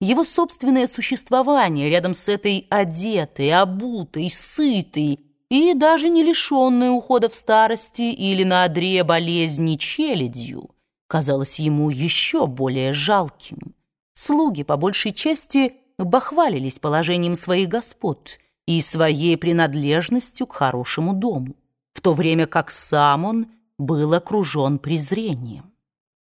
его собственное существование рядом с этой одетой, обутой, сытой и даже не лишенной ухода в старости или на одре болезни челядью казалось ему еще более жалким. Слуги, по большей части, бахвалились положением своих господ и своей принадлежностью к хорошему дому, в то время как сам он был окружен презрением.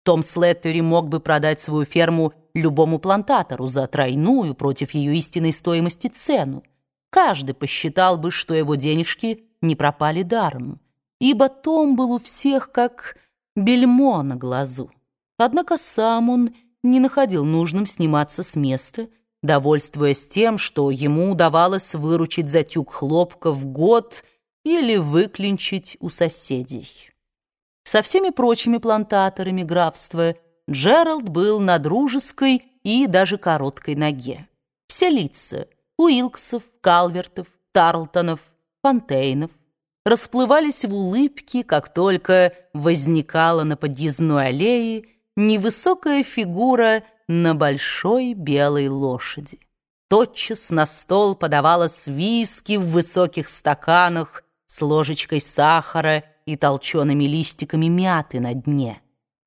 Том Слеттери мог бы продать свою ферму любому плантатору за тройную против ее истинной стоимости цену. Каждый посчитал бы, что его денежки не пропали даром, ибо Том был у всех как бельмо на глазу. Однако сам он не находил нужным сниматься с места, довольствуясь тем, что ему удавалось выручить за тюк хлопка в год или выклинчить у соседей. Со всеми прочими плантаторами графства Джеральд был на дружеской и даже короткой ноге. Все лица — Уилксов, Калвертов, Тарлтонов, Фонтейнов — расплывались в улыбке, как только возникала на подъездной аллее невысокая фигура на большой белой лошади. Тотчас на стол подавалось виски в высоких стаканах с ложечкой сахара и толчеными листиками мяты на дне.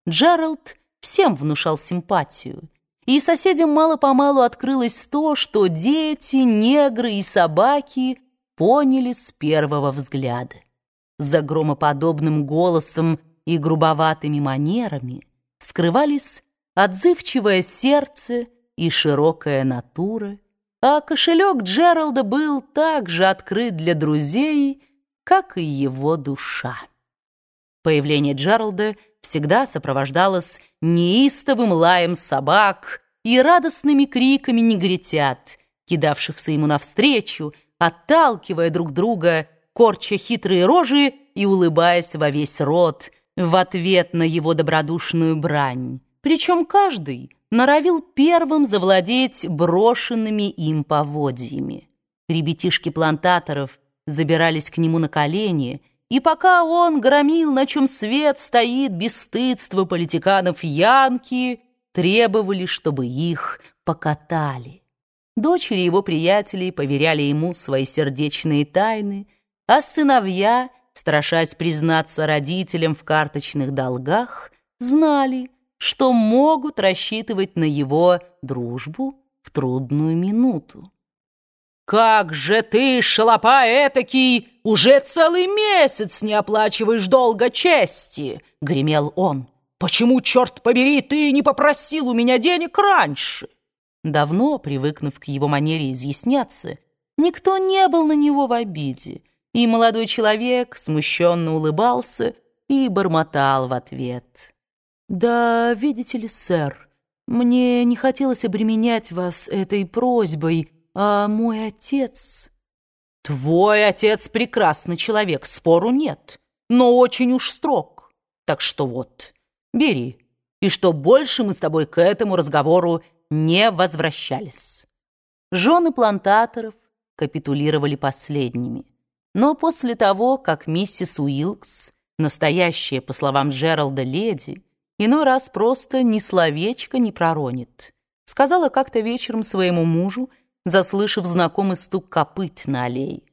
Джеральд всем внушал симпатию, и соседям мало-помалу открылось то, что дети, негры и собаки поняли с первого взгляда. За громоподобным голосом и грубоватыми манерами скрывались отзывчивое сердце и широкая натура, а кошелек Джералда был так же открыт для друзей, как и его душа. Появление Джералда всегда сопровождалось неистовым лаем собак и радостными криками негритят, кидавшихся ему навстречу, отталкивая друг друга, корча хитрые рожи и улыбаясь во весь рот в ответ на его добродушную брань. Причем каждый норовил первым завладеть брошенными им поводьями. Ребятишки плантаторов забирались к нему на колени, и пока он громил, на чем свет стоит бесстыдство политиканов Янки, требовали, чтобы их покатали. Дочери его приятелей поверяли ему свои сердечные тайны, а сыновья, страшась признаться родителям в карточных долгах, знали, что могут рассчитывать на его дружбу в трудную минуту. «Как же ты, шалопа этакий, уже целый месяц не оплачиваешь долга чести!» — гремел он. «Почему, черт побери, ты не попросил у меня денег раньше?» Давно, привыкнув к его манере изъясняться, никто не был на него в обиде, и молодой человек смущенно улыбался и бормотал в ответ. «Да, видите ли, сэр, мне не хотелось обременять вас этой просьбой, а мой отец...» «Твой отец прекрасный человек, спору нет, но очень уж строг. Так что вот, бери, и что больше мы с тобой к этому разговору не возвращались». Жены плантаторов капитулировали последними. Но после того, как миссис Уилкс, настоящая, по словам Джералда, леди, иной раз просто ни словечко не проронит. Сказала как-то вечером своему мужу, заслышав знакомый стук копыт на аллее.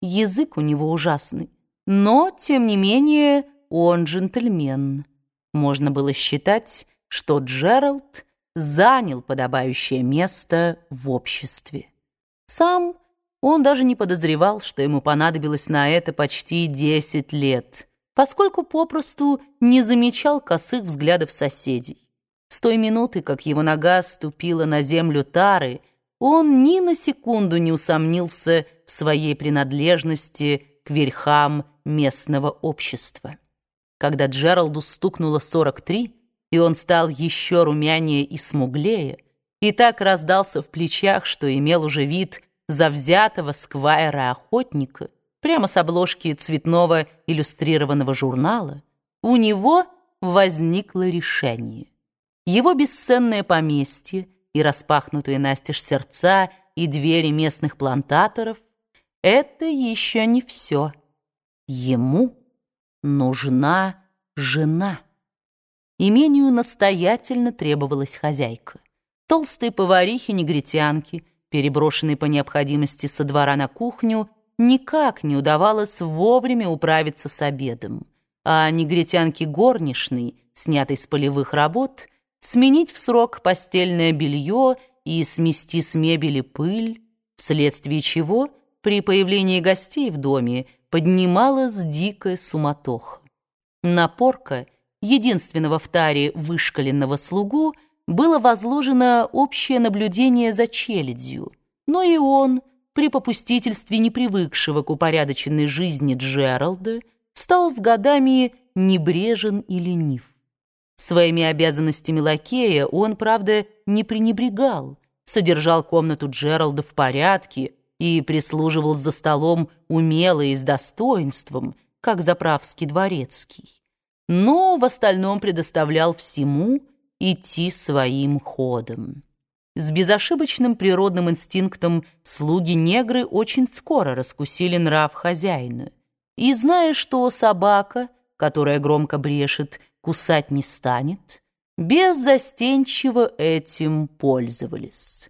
Язык у него ужасный, но, тем не менее, он джентльмен. Можно было считать, что Джеральд занял подобающее место в обществе. Сам он даже не подозревал, что ему понадобилось на это почти десять лет — поскольку попросту не замечал косых взглядов соседей. С той минуты, как его нога ступила на землю Тары, он ни на секунду не усомнился в своей принадлежности к верхам местного общества. Когда Джералду стукнуло 43, и он стал еще румянее и смуглее, и так раздался в плечах, что имел уже вид завзятого сквайра-охотника, прямо с обложки цветного иллюстрированного журнала, у него возникло решение. Его бесценное поместье и распахнутые настежь сердца и двери местных плантаторов — это еще не все. Ему нужна жена. Имению настоятельно требовалась хозяйка. Толстые поварихи-негритянки, переброшенные по необходимости со двора на кухню, никак не удавалось вовремя управиться с обедом, а негритянки горничной, снятой с полевых работ, сменить в срок постельное белье и смести с мебели пыль, вследствие чего при появлении гостей в доме поднималась дикая суматоха. Напорка единственного в таре вышкаленного слугу было возложено общее наблюдение за челядью, но и он, при попустительстве непривыкшего к упорядоченной жизни Джералда, стал с годами небрежен и ленив. Своими обязанностями лакея он, правда, не пренебрегал, содержал комнату Джералда в порядке и прислуживал за столом умело и с достоинством, как заправский дворецкий. Но в остальном предоставлял всему идти своим ходом. С безошибочным природным инстинктом слуги-негры очень скоро раскусили нрав хозяина. И зная, что собака, которая громко брешет, кусать не станет, беззастенчиво этим пользовались.